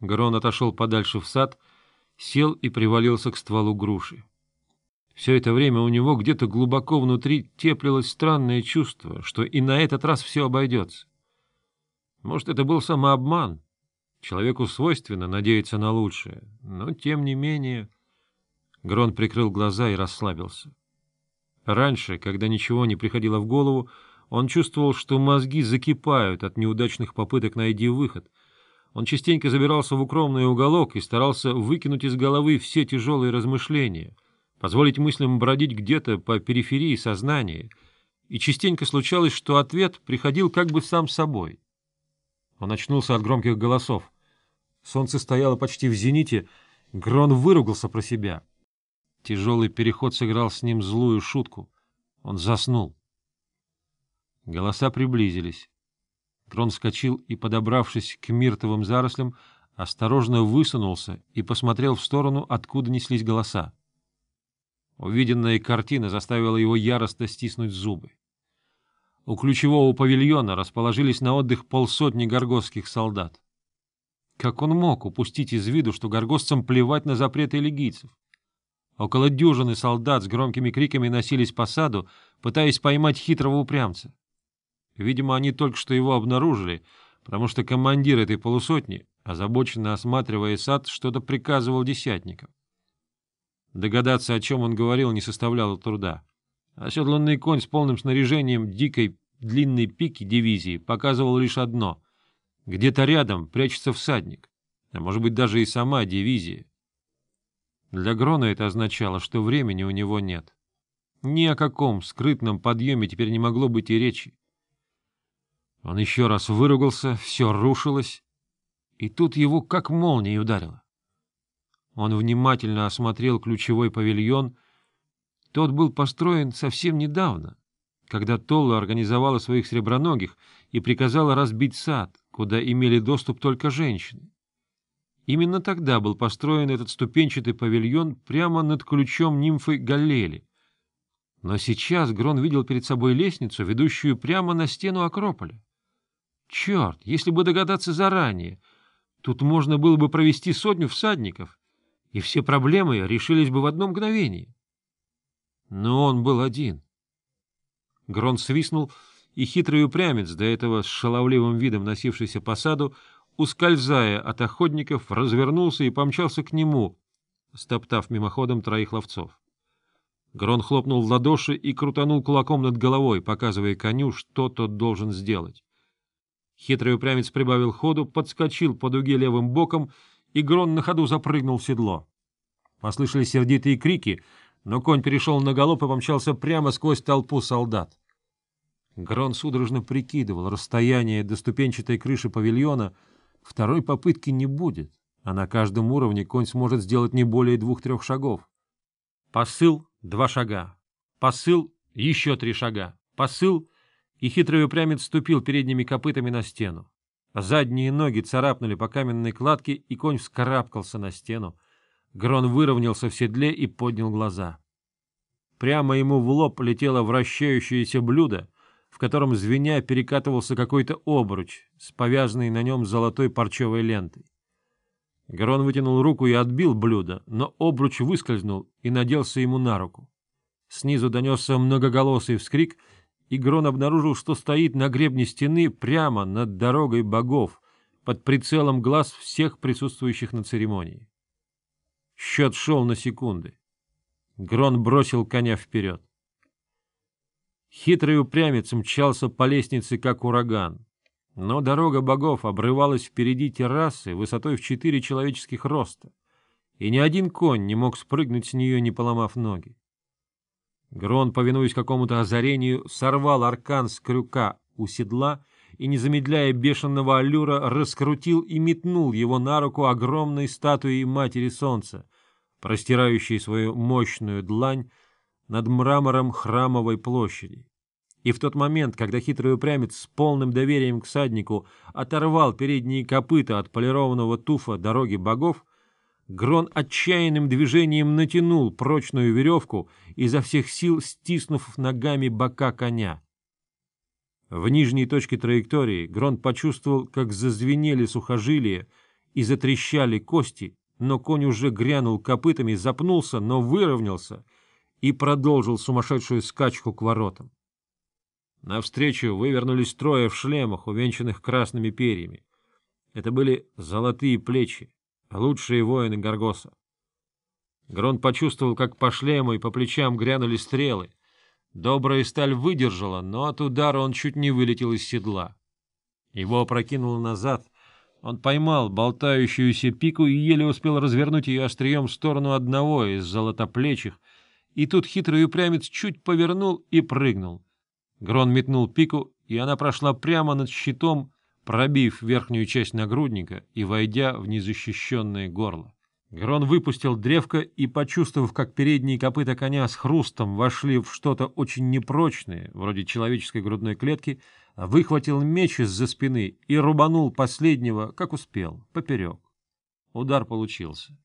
Грон отошел подальше в сад, сел и привалился к стволу груши. Все это время у него где-то глубоко внутри теплилось странное чувство, что и на этот раз все обойдется. Может, это был самообман? Человеку свойственно надеяться на лучшее, но тем не менее... Грон прикрыл глаза и расслабился. Раньше, когда ничего не приходило в голову, он чувствовал, что мозги закипают от неудачных попыток найти выход. Он частенько забирался в укромный уголок и старался выкинуть из головы все тяжелые размышления, позволить мыслям бродить где-то по периферии сознания, и частенько случалось, что ответ приходил как бы сам собой. Он очнулся от громких голосов. Солнце стояло почти в зените, Грон выругался про себя. Тяжелый переход сыграл с ним злую шутку. Он заснул. Голоса приблизились. Трон вскочил и, подобравшись к миртовым зарослям, осторожно высунулся и посмотрел в сторону, откуда неслись голоса. Увиденная картина заставила его яростно стиснуть зубы. У ключевого павильона расположились на отдых полсотни горгосских солдат. Как он мог упустить из виду, что горгостцам плевать на запреты легийцев? Около дюжины солдат с громкими криками носились по саду, пытаясь поймать хитрого упрямца. Видимо, они только что его обнаружили, потому что командир этой полусотни, озабоченно осматривая сад, что-то приказывал десятникам. Догадаться, о чем он говорил, не составляло труда. Оседланный конь с полным снаряжением дикой длинной пики дивизии показывал лишь одно — где-то рядом прячется всадник, а может быть даже и сама дивизия. Для Грона это означало, что времени у него нет. Ни о каком скрытном подъеме теперь не могло быть и речи. Он еще раз выругался, все рушилось, и тут его как молнией ударило. Он внимательно осмотрел ключевой павильон. Тот был построен совсем недавно, когда Толла организовала своих среброногих и приказала разбить сад, куда имели доступ только женщины. Именно тогда был построен этот ступенчатый павильон прямо над ключом нимфы Галлели. Но сейчас Грон видел перед собой лестницу, ведущую прямо на стену Акрополя. Черт, если бы догадаться заранее, тут можно было бы провести сотню всадников, и все проблемы решились бы в одно мгновение. Но он был один. Грон свистнул, и хитрый упрямец, до этого с шаловливым видом носившийся по саду, ускользая от охотников, развернулся и помчался к нему, стоптав мимоходом троих ловцов. Грон хлопнул в ладоши и крутанул кулаком над головой, показывая коню, что тот должен сделать. Хитрый упрямец прибавил ходу, подскочил по дуге левым боком, и Грон на ходу запрыгнул в седло. Послышались сердитые крики, но конь перешел на галоп и помчался прямо сквозь толпу солдат. Грон судорожно прикидывал расстояние до ступенчатой крыши павильона. Второй попытки не будет, а на каждом уровне конь сможет сделать не более двух-трех шагов. Посыл — два шага. Посыл — еще три шага. Посыл — и хитрый упрямец ступил передними копытами на стену. Задние ноги царапнули по каменной кладке, и конь вскарабкался на стену. Грон выровнялся в седле и поднял глаза. Прямо ему в лоб летело вращающееся блюдо, в котором звеня перекатывался какой-то обруч с повязанной на нем золотой парчевой лентой. Грон вытянул руку и отбил блюдо, но обруч выскользнул и наделся ему на руку. Снизу донесся многоголосый вскрик — и Грон обнаружил, что стоит на гребне стены прямо над дорогой богов, под прицелом глаз всех присутствующих на церемонии. Счет шел на секунды. Грон бросил коня вперед. Хитрый упрямец мчался по лестнице, как ураган. Но дорога богов обрывалась впереди террасы высотой в четыре человеческих роста, и ни один конь не мог спрыгнуть с нее, не поломав ноги. Грон, повинуясь какому-то озарению, сорвал аркан с крюка у седла и, не замедляя бешеного аллюра, раскрутил и метнул его на руку огромной статуей Матери Солнца, простирающей свою мощную длань над мрамором храмовой площади. И в тот момент, когда хитрый упрямец с полным доверием к саднику оторвал передние копыта от полированного туфа дороги богов, Грон отчаянным движением натянул прочную веревку, изо всех сил стиснув ногами бока коня. В нижней точке траектории Грон почувствовал, как зазвенели сухожилия, и затрещали кости, но конь уже грянул копытами, запнулся, но выровнялся и продолжил сумасшедшую скачку к воротам. Навстречу вывернулись трое в шлемах, увенчанных красными перьями. Это были золотые плечи, лучшие воины Гаргоса. Грон почувствовал, как по шлему и по плечам грянули стрелы. Добрая сталь выдержала, но от удара он чуть не вылетел из седла. Его опрокинуло назад. Он поймал болтающуюся пику и еле успел развернуть ее острием в сторону одного из золотоплечих, и тут хитрый упрямец чуть повернул и прыгнул. Грон метнул пику, и она прошла прямо над щитом, пробив верхнюю часть нагрудника и войдя в незащищенное горло. Грон выпустил древко и, почувствовав, как передние копыта коня с хрустом вошли в что-то очень непрочное, вроде человеческой грудной клетки, выхватил меч из-за спины и рубанул последнего, как успел, поперек. Удар получился.